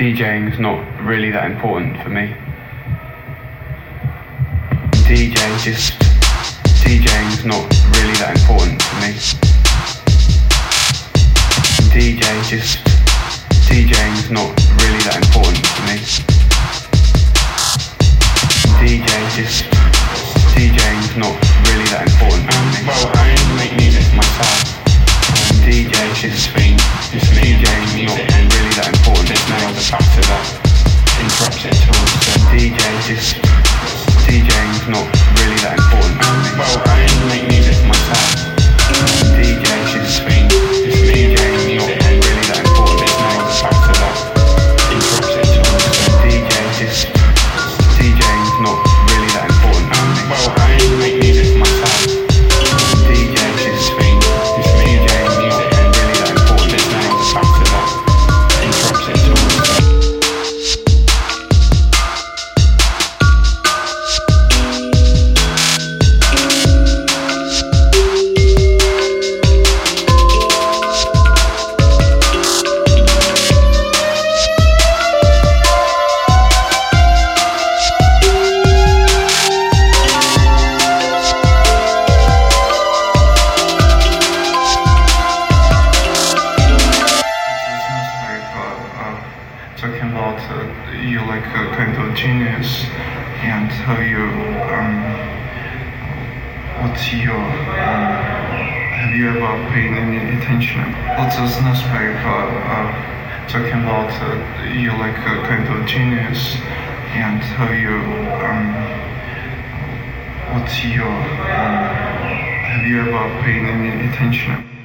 not really that important for me. DJ just DJing's not really that important for me. DJ just DJing's not really that important for me. DJ just DJing's not really that important for me. Well, I ain't make music myself. Of genius and how you um, what's your um, have you ever paid any attention? What's this newspaper uh, talking about uh, you like a kind of genius and how you um, what's your um, have you ever paid any attention?